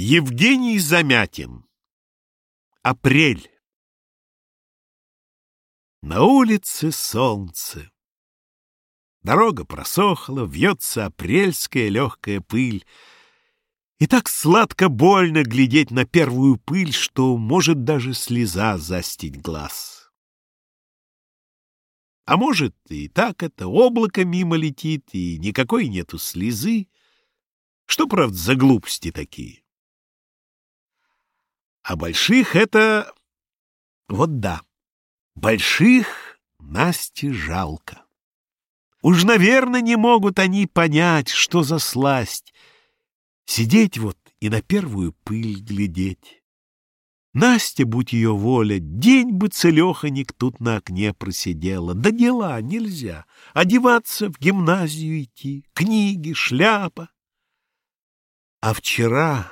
Евгений Замятин. Апрель. На улице солнце. Дорога просохла, вьется апрельская легкая пыль. И так сладко-больно глядеть на первую пыль, что может даже слеза застить глаз. А может, и так это облако мимо летит, и никакой нету слезы. Что, правда, за глупости такие? А больших это... Вот да, больших Насте жалко. Уж, наверное, не могут они понять, что за сласть. Сидеть вот и на первую пыль глядеть. Настя, будь ее воля, день бы целеханик тут на окне просидела. Да дела нельзя. Одеваться в гимназию идти, книги, шляпа. А вчера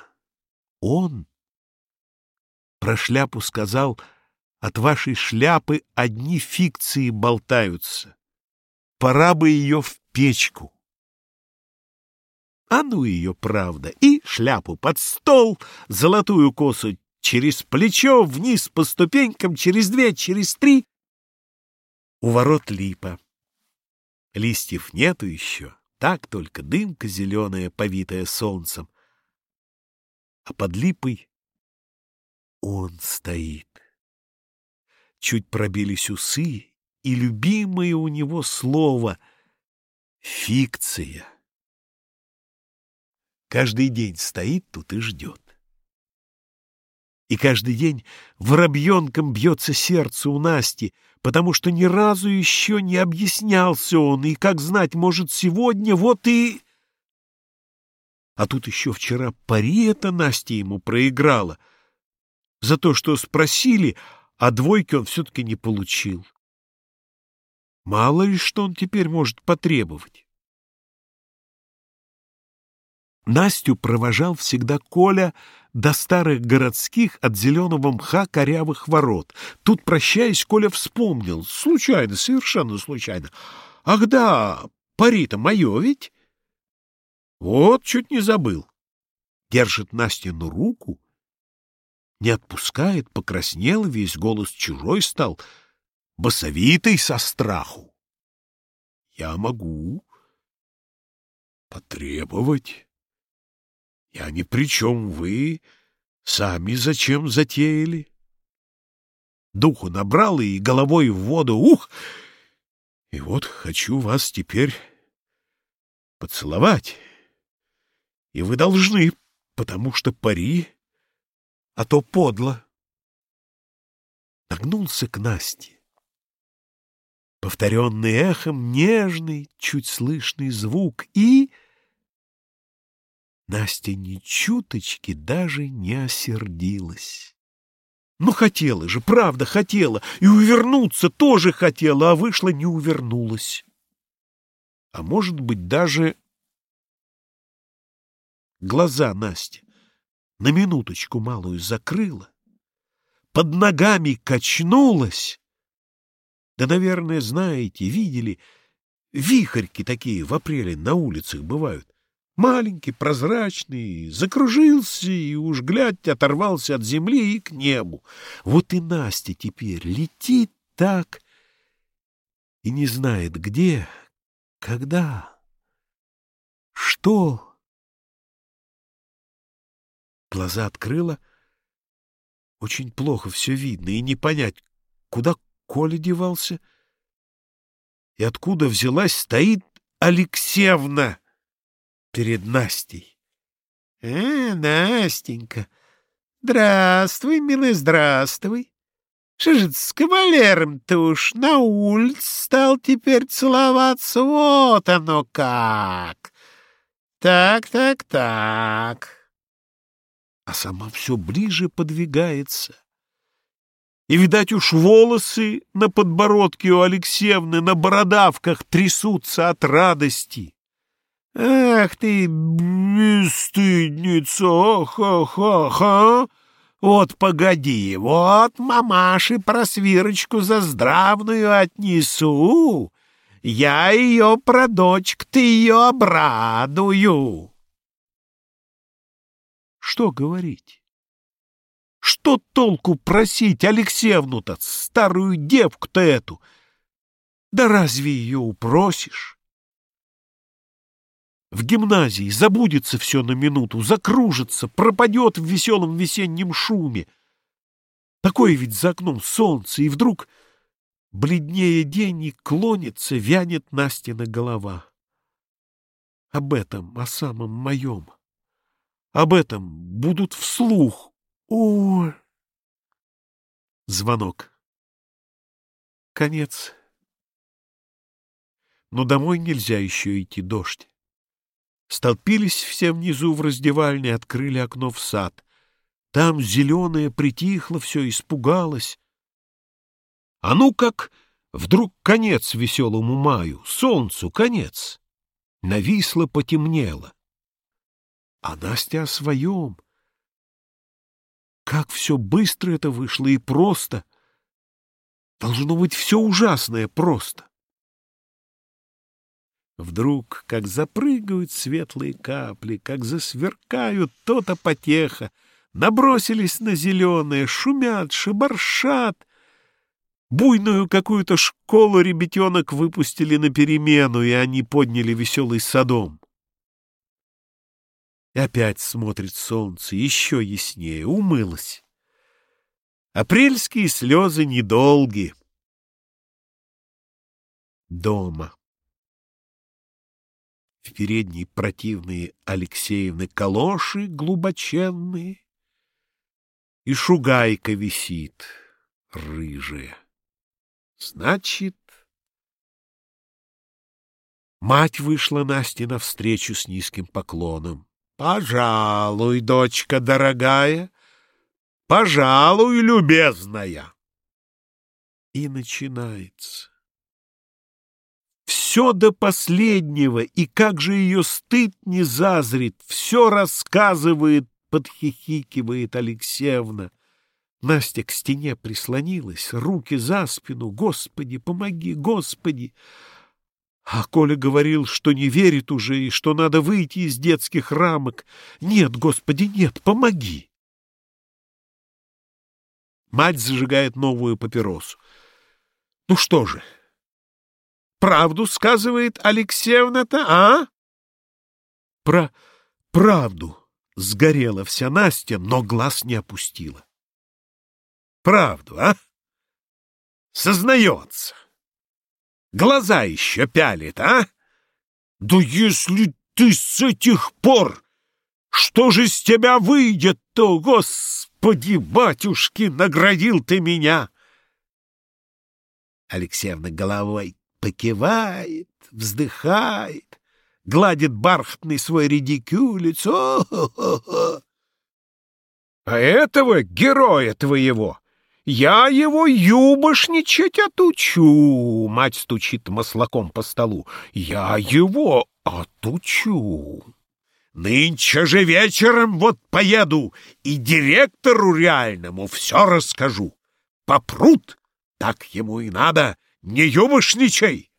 он про шляпу сказал, от вашей шляпы одни фикции болтаются. Пора бы ее в печку. А ну ее правда. И шляпу под стол, золотую косу через плечо, вниз по ступенькам, через две, через три. У ворот липа. Листьев нету еще, так только дымка зеленая, повитая солнцем. А под липой он стоит. Чуть пробились усы, и любимое у него слово — фикция. Каждый день стоит тут и ждет. И каждый день воробьенком бьется сердце у Насти, потому что ни разу еще не объяснялся он, и, как знать, может, сегодня вот и... А тут еще вчера пари это Настя ему проиграла — за то, что спросили, а двойки он все-таки не получил. Мало ли, что он теперь может потребовать. Настю провожал всегда Коля до старых городских от зеленого мха корявых ворот. Тут, прощаясь, Коля вспомнил, случайно, совершенно случайно. Ах да, пари-то мое ведь? Вот, чуть не забыл. Держит Настину руку не отпускает, покраснел, весь голос чужой стал, басовитый со страху. Я могу потребовать. Я ни при чем, вы сами зачем затеяли? Духу набрал и головой в воду, ух! И вот хочу вас теперь поцеловать. И вы должны, потому что пари а то подло. Нагнулся к Насте. Повторенный эхом нежный, чуть слышный звук, и... Настя ни чуточки даже не осердилась. Ну, хотела же, правда, хотела, и увернуться тоже хотела, а вышла не увернулась. А может быть, даже глаза Насти на минуточку малую закрыла, под ногами качнулась. Да, наверное, знаете, видели, вихарьки такие в апреле на улицах бывают. Маленький, прозрачный, закружился и уж, глядь, оторвался от земли и к небу. Вот и Настя теперь летит так и не знает, где, когда, что Глаза открыла. Очень плохо все видно, и не понять, куда Коля девался и откуда взялась стоит Алексеевна перед Настей. — Э, Настенька, здравствуй, милый, здравствуй. Что же с кавалером-то уж на улице стал теперь целоваться? Вот оно как! Так, так, так а сама все ближе подвигается. И, видать, уж волосы на подбородке у Алексеевны на бородавках трясутся от радости. «Ах ты, бесстыдница! Ха-ха-ха! Вот погоди, вот мамаши просвирочку за здравную отнесу. Я ее про дочку, ты ее обрадую!» Что говорить? Что толку просить Алексеевну-то, старую девку-то эту? Да разве ее упросишь? В гимназии забудется все на минуту, закружится, пропадет в веселом весеннем шуме. Такое ведь за окном солнце, и вдруг бледнее день и клонится, вянет Настина голова. Об этом, о самом моем, об этом будут вслух о! Звонок. Конец. Но домой нельзя еще идти, дождь. Столпились все внизу в раздевальне, открыли окно в сад. Там зеленое притихло все, испугалось. А ну как вдруг конец веселому маю, солнцу конец. Нависло, потемнело. А Настя о своем — как все быстро это вышло и просто. Должно быть все ужасное просто. Вдруг, как запрыгают светлые капли, как засверкают то-то потеха, набросились на зеленые, шумят, шибаршат. Буйную какую-то школу ребятенок выпустили на перемену, и они подняли веселый садом. И опять смотрит солнце, еще яснее, умылось. Апрельские слезы недолги. Дома. В передней противные Алексеевны калоши глубоченные, И шугайка висит, рыжая. Значит, мать вышла Насте навстречу с низким поклоном. Пожалуй, дочка дорогая, пожалуй, любезная. И начинается. Все до последнего, и как же ее стыд не зазрит, все рассказывает, подхихикивает Алексеевна. Настя к стене прислонилась, руки за спину. Господи, помоги, Господи! А Коля говорил, что не верит уже и что надо выйти из детских рамок. Нет, Господи, нет, помоги. Мать зажигает новую папиросу. Ну что же, правду сказывает Алексеевна-то, а? Про правду сгорела вся Настя, но глаз не опустила. Правду, а? Сознается. Глаза еще пялит, а? Да если ты с этих пор... Что же с тебя выйдет-то, Господи, батюшки, наградил ты меня!» Алексеевна головой покивает, вздыхает, гладит бархатный свой редикюлец. О -хо -хо -хо. «А этого героя твоего я его юбошничать отучу, мать стучит маслаком по столу. Я его отучу. Нынче же вечером вот поеду и директору реальному все расскажу. Попрут, так ему и надо, не юбошничай.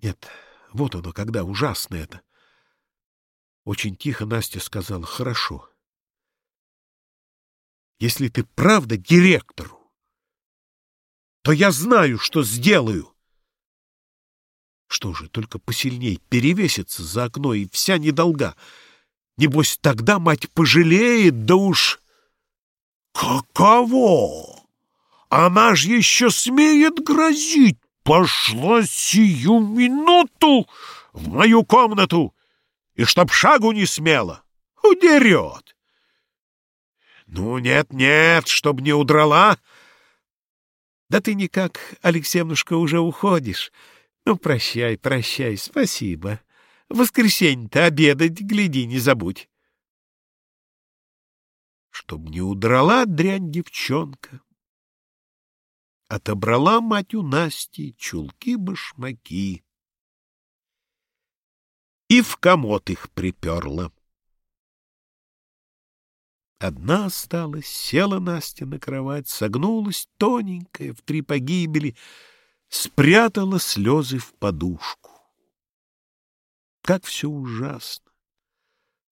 Нет, вот оно, когда ужасно это. Очень тихо Настя сказала, хорошо если ты правда директору, то я знаю, что сделаю. Что же, только посильней перевесится за окно и вся недолга. Небось, тогда мать пожалеет, да уж... Каково? Она ж еще смеет грозить. Пошла сию минуту в мою комнату, и чтоб шагу не смела. Удерет. Ну, нет-нет, чтоб не удрала. Да ты никак, Алексеевнушка, уже уходишь. Ну, прощай, прощай, спасибо. В воскресенье-то обедать, гляди, не забудь. Чтоб не удрала дрянь девчонка. Отобрала мать у Насти чулки-башмаки и в комод их приперла. Одна осталась, села Настя на кровать, согнулась тоненькая, в три погибели, спрятала слезы в подушку. Как все ужасно!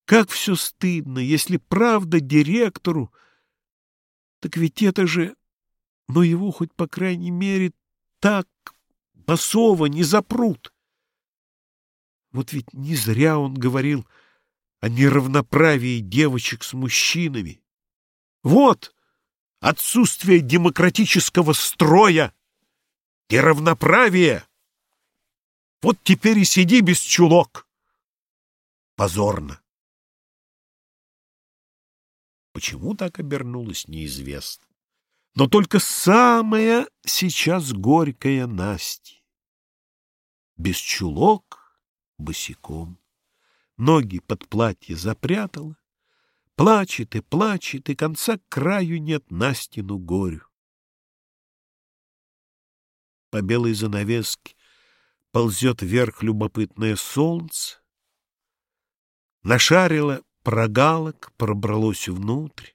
Как все стыдно, если правда директору. Так ведь это же... Но его хоть, по крайней мере, так босого не запрут. Вот ведь не зря он говорил о неравноправии девочек с мужчинами. Вот отсутствие демократического строя и равноправия. Вот теперь и сиди без чулок. Позорно. Почему так обернулось, неизвестно. Но только самая сейчас горькая Настя. Без чулок, босиком. Ноги под платье запрятала. Плачет и плачет, и конца краю нет Настину горю. По белой занавеске ползет вверх любопытное солнце. Нашарило прогалок, пробралось внутрь.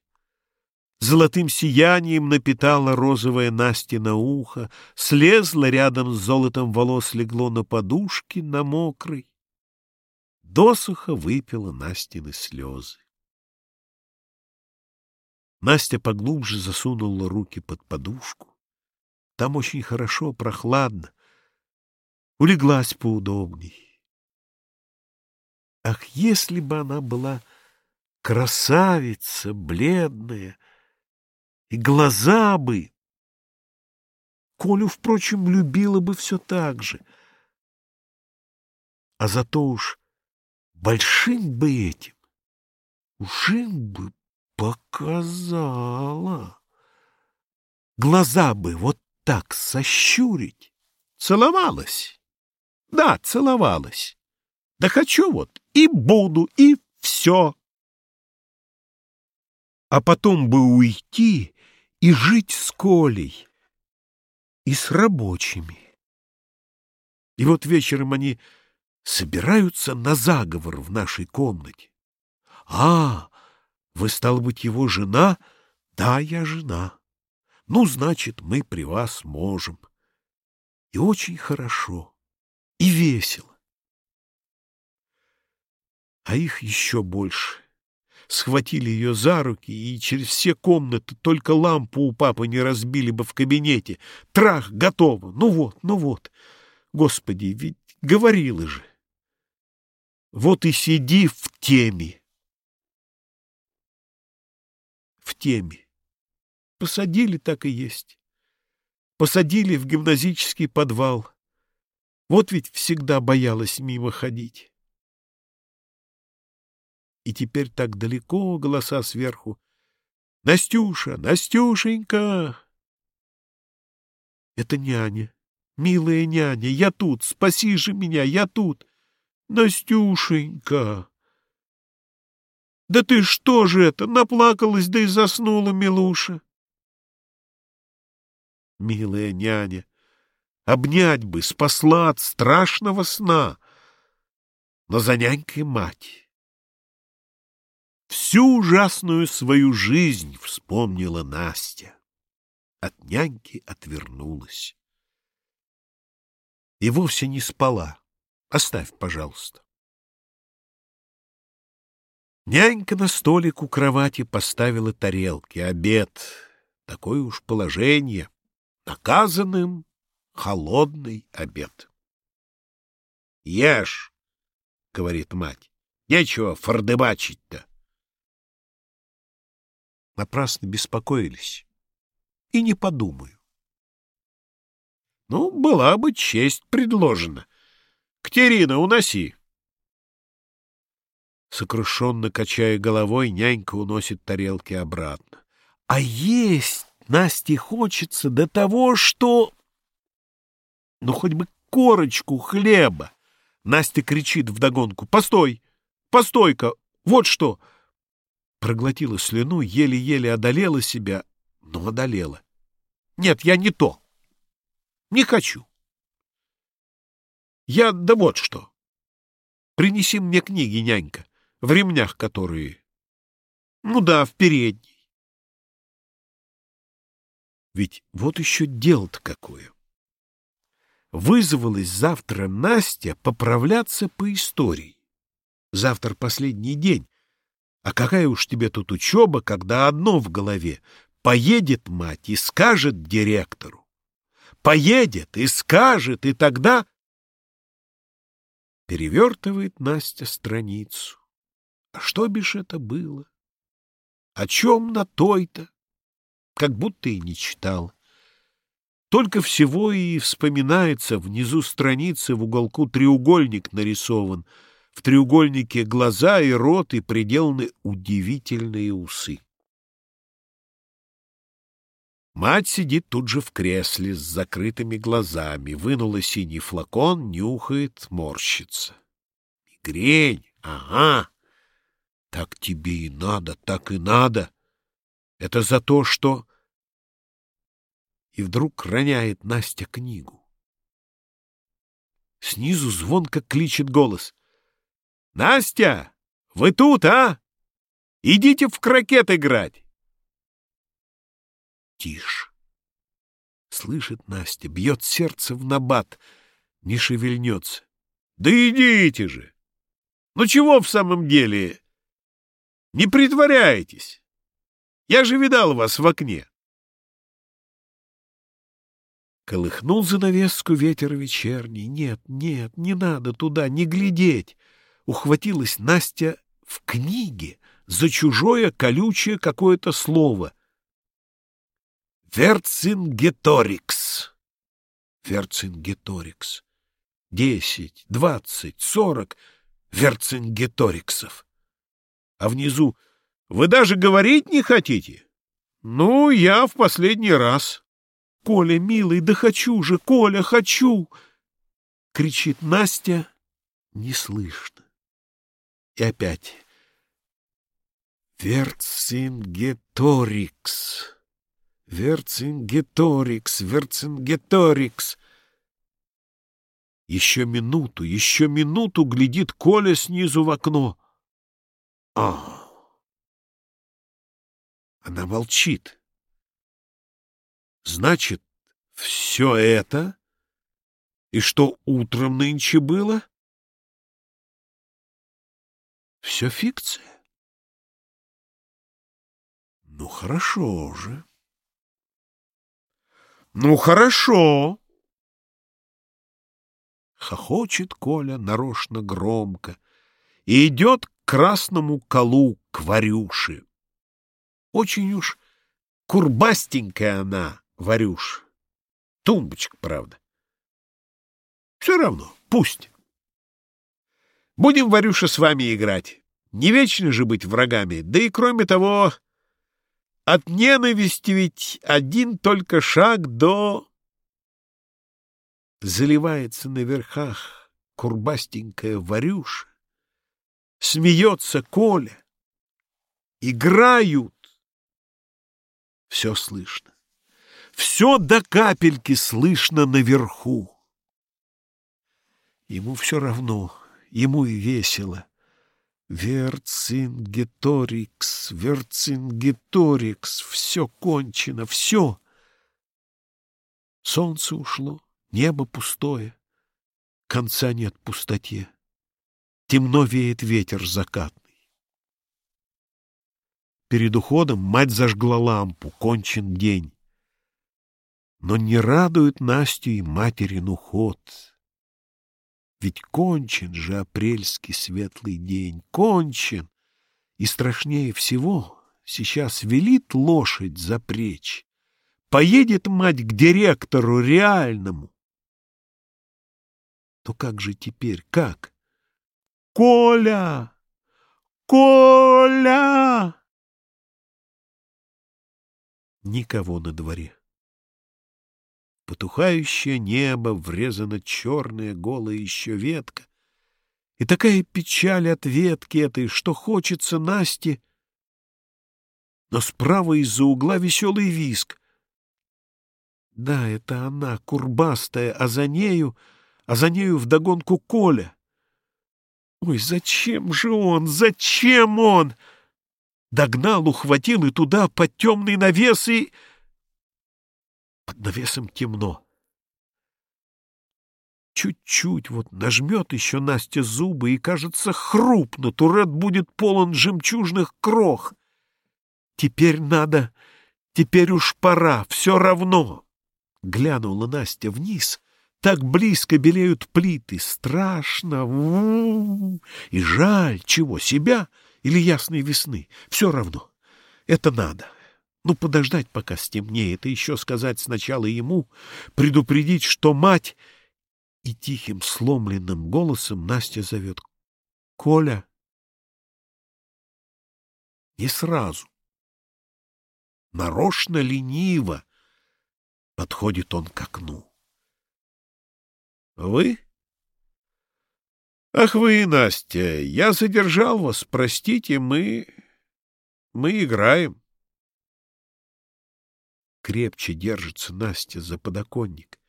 Золотым сиянием напитала розовое Насти на ухо, слезла рядом с золотом волос, легло на подушке, на мокрый. Досуха выпила Настины слезы. Настя поглубже засунула руки под подушку. Там очень хорошо, прохладно. Улеглась поудобней. Ах, если бы она была красавица, бледная, и глаза бы. Колю, впрочем, любила бы все так же. А зато уж большим бы этим, уж им бы показала. Глаза бы вот так сощурить. Целовалась. Да, целовалась. Да хочу вот и буду, и все. А потом бы уйти и жить с Колей, и с рабочими. И вот вечером они собираются на заговор в нашей комнате. А, вы, стало быть, его жена? Да, я жена. Ну, значит, мы при вас можем. И очень хорошо, и весело. А их еще больше схватили ее за руки и через все комнаты только лампу у папы не разбили бы в кабинете. Трах, готово. Ну вот, ну вот. Господи, ведь говорила же. Вот и сиди в теме. В теме. Посадили, так и есть. Посадили в гимназический подвал. Вот ведь всегда боялась мимо ходить. И теперь так далеко голоса сверху. «Настюша! Настюшенька!» Это няня. Милая няня, я тут, спаси же меня, я тут. Настюшенька! Да ты что же это, наплакалась, да и заснула, Милуша. Милая няня, обнять бы, спасла от страшного сна. Но за нянькой мать. Всю ужасную свою жизнь вспомнила Настя. От няньки отвернулась. И вовсе не спала. Оставь, пожалуйста. Нянька на столик у кровати поставила тарелки, обед. Такое уж положение. Наказанным холодный обед. — Ешь, — говорит мать, — нечего фордыбачить-то напрасно беспокоились. И не подумаю. Ну, была бы честь предложена. Ктерина, уноси. Сокрушенно качая головой, нянька уносит тарелки обратно. А есть Насте хочется до того, что... Ну, хоть бы корочку хлеба. Настя кричит вдогонку. «Постой! Постой-ка! Вот что! проглотила слюну, еле-еле одолела себя, но одолела. Нет, я не то. Не хочу. Я да вот что. Принеси мне книги, нянька, в ремнях которые. Ну да, в передней. Ведь вот еще дело-то какое. Вызвалась завтра Настя поправляться по истории. Завтра последний день, А какая уж тебе тут учеба, когда одно в голове. Поедет мать и скажет директору. Поедет и скажет, и тогда... Перевертывает Настя страницу. А что бишь это было? О чем на той-то? Как будто и не читал. Только всего и вспоминается внизу страницы в уголку треугольник нарисован. В треугольнике глаза и рот и приделаны удивительные усы. Мать сидит тут же в кресле с закрытыми глазами, вынула синий флакон, нюхает, морщится. Мигрень, ага. Так тебе и надо, так и надо. Это за то, что... И вдруг роняет Настя книгу. Снизу звонко кличет голос. «Настя, вы тут, а? Идите в крокет играть!» Тише. Слышит Настя, бьет сердце в набат, не шевельнется. «Да идите же! Ну чего в самом деле? Не притворяйтесь! Я же видал вас в окне!» Колыхнул занавеску ветер вечерний. Нет, нет, не надо туда, не глядеть. Ухватилась Настя в книге за чужое колючее какое-то слово. Верцингеторикс. Верцингеторикс. Десять, двадцать, сорок верцингеториксов. А внизу «Вы даже говорить не хотите?» «Ну, я в последний раз». «Коля, милый, да хочу же, Коля, хочу!» Кричит Настя, не слышно. И опять. Верцингеторикс, Верцингеторикс, Верцингеторикс. Еще минуту, еще минуту глядит Коля снизу в окно. А! Она молчит. Значит, все это? И что утром нынче было? Все фикция. Ну, хорошо же. Ну, хорошо. Хохочет Коля нарочно громко и идет к красному колу, к Варюше. Очень уж курбастенькая она, Варюш. Тумбочка, правда. Все равно, пусть. Будем, Варюша, с вами играть. Не вечно же быть врагами. Да и кроме того, от ненависти ведь один только шаг до... Заливается на верхах курбастенькая Варюша. Смеется Коля. Играют. Все слышно. Все до капельки слышно наверху. Ему все равно, ему и весело. Верцингеторикс, Верцингеторикс, все кончено, все. Солнце ушло, небо пустое, конца нет пустоте. Темно веет ветер закатный. Перед уходом мать зажгла лампу, кончен день. Но не радует Настю и материн уход. Ведь кончен же апрельский светлый день, кончен. И страшнее всего сейчас велит лошадь запречь. Поедет мать к директору реальному. То как же теперь, как? Коля! Коля! Никого на дворе. Потухающее небо, врезана черная голая еще ветка. И такая печаль от ветки этой, что хочется Насте. Но справа из-за угла веселый виск. Да, это она, курбастая, а за нею, а за нею вдогонку Коля. Ой, зачем же он, зачем он? Догнал, ухватил и туда под темный навес и... Под навесом темно. Чуть-чуть вот нажмет еще Настя зубы, и, кажется, хрупнут, уред будет полон жемчужных крох. Теперь надо, теперь уж пора, все равно. Глянула Настя вниз, так близко белеют плиты, страшно, и жаль, чего, себя или ясной весны, все равно, это надо. Ну, подождать, пока стемнеет, и еще сказать сначала ему, предупредить, что мать и тихим, сломленным голосом Настя зовет «Коля!» Не сразу. Нарочно лениво подходит он к окну. «Вы?» «Ах вы, Настя, я задержал вас, простите, мы... мы играем». Крепче держится Настя за подоконник.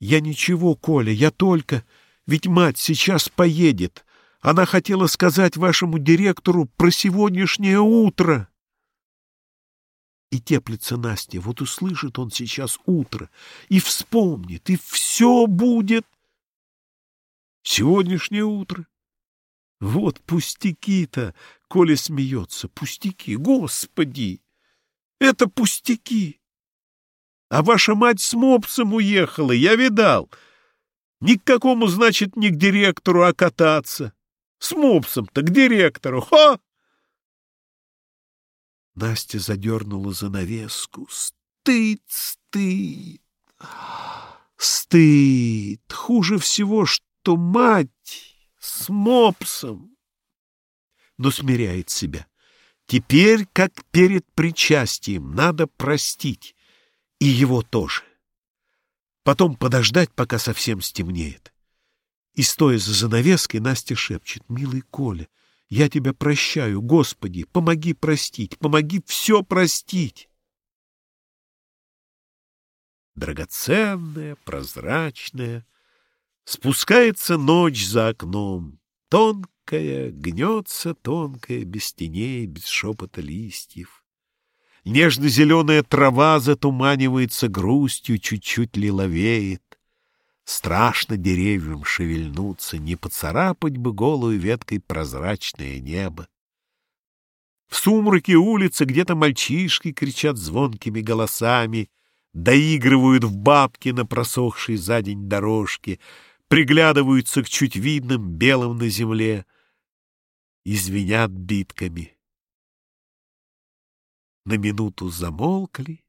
Я ничего, Коля, я только... Ведь мать сейчас поедет. Она хотела сказать вашему директору про сегодняшнее утро. И теплится Настя. Вот услышит он сейчас утро и вспомнит, и все будет. Сегодняшнее утро. Вот пустяки-то, Коля смеется. Пустяки, господи! Это пустяки! А ваша мать с мопсом уехала, я видал. Ни к какому, значит, не к директору, а кататься. С мопсом-то к директору. Ха! Настя задернула занавеску. Стыд, стыд, стыд. Хуже всего, что мать с мопсом. Но смиряет себя. Теперь, как перед причастием, надо простить. И его тоже. Потом подождать, пока совсем стемнеет. И, стоя за занавеской, Настя шепчет, «Милый Коля, я тебя прощаю, Господи, помоги простить, помоги все простить!» Драгоценная, прозрачная, спускается ночь за окном, тонкая, гнется тонкая, без теней, без шепота листьев. Нежно-зеленая трава затуманивается грустью, чуть-чуть лиловеет. Страшно деревьям шевельнуться, не поцарапать бы голую веткой прозрачное небо. В сумраке улицы где-то мальчишки кричат звонкими голосами, доигрывают в бабки на просохшей за день дорожке, приглядываются к чуть видным белым на земле и звенят битками на минуту замолкли,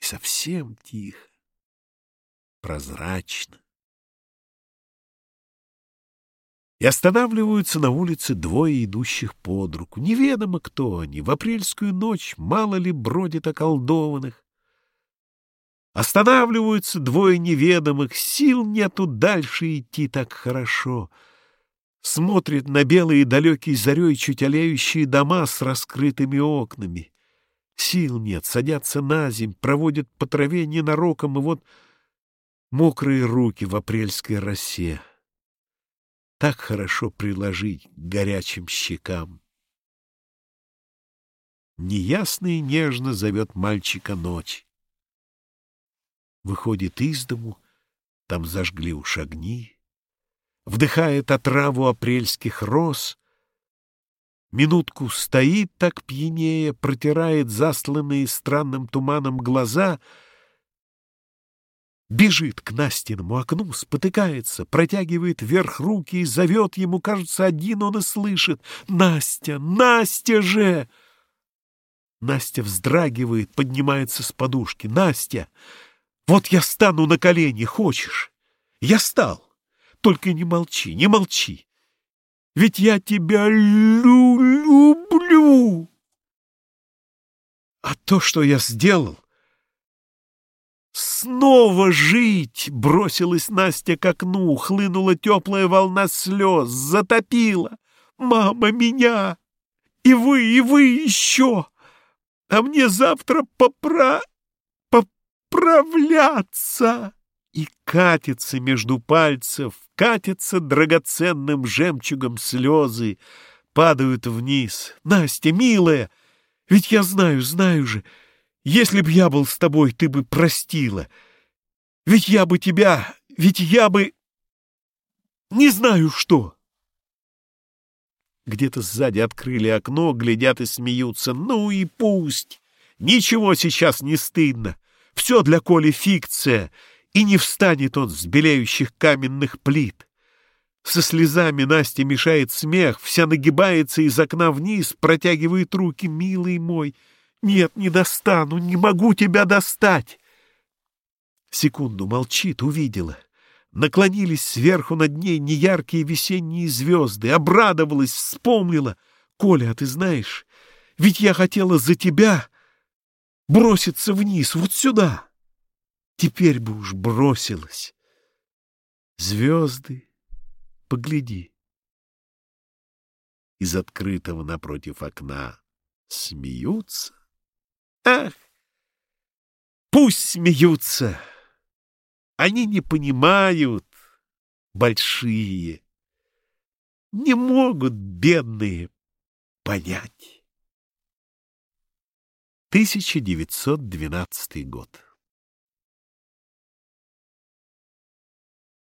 и совсем тихо, прозрачно. И останавливаются на улице двое идущих под руку. Неведомо, кто они. В апрельскую ночь мало ли бродит околдованных. Останавливаются двое неведомых, сил нету дальше идти так хорошо — смотрит на белые далекие зарей чуть олеющие дома с раскрытыми окнами. Сил нет, садятся на земь, проводят по траве ненароком, и вот мокрые руки в апрельской росе. Так хорошо приложить к горячим щекам. Неясно и нежно зовет мальчика ночь. Выходит из дому, там зажгли уж огни, Вдыхает отраву апрельских роз, Минутку стоит так пьянее, протирает засланные странным туманом глаза, бежит к Настиному окну, спотыкается, протягивает вверх руки и зовет ему, кажется, один он и слышит. «Настя! Настя же!» Настя вздрагивает, поднимается с подушки. «Настя! Вот я стану на колени, хочешь?» «Я стал! Только не молчи, не молчи! Ведь я тебя лю люблю. А то, что я сделал, снова жить, бросилась Настя к окну, хлынула теплая волна слез, затопила. Мама меня! И вы, и вы еще! А мне завтра попра... поправляться!» И катится между пальцев, катятся драгоценным жемчугом слезы, падают вниз. Настя, милая, ведь я знаю, знаю же, если б я был с тобой, ты бы простила. Ведь я бы тебя, ведь я бы... Не знаю, что. Где-то сзади открыли окно, глядят и смеются. Ну и пусть. Ничего сейчас не стыдно. Все для Коли фикция, и не встанет он с белеющих каменных плит. Со слезами Настя мешает смех, вся нагибается из окна вниз, протягивает руки, милый мой. Нет, не достану, не могу тебя достать. Секунду молчит, увидела. Наклонились сверху над ней неяркие весенние звезды, обрадовалась, вспомнила. Коля, а ты знаешь, ведь я хотела за тебя броситься вниз, вот сюда. Теперь бы уж бросилась. Звезды, Погляди. Из открытого напротив окна смеются. Ах, пусть смеются. Они не понимают, большие. Не могут бедные понять. 1912 год.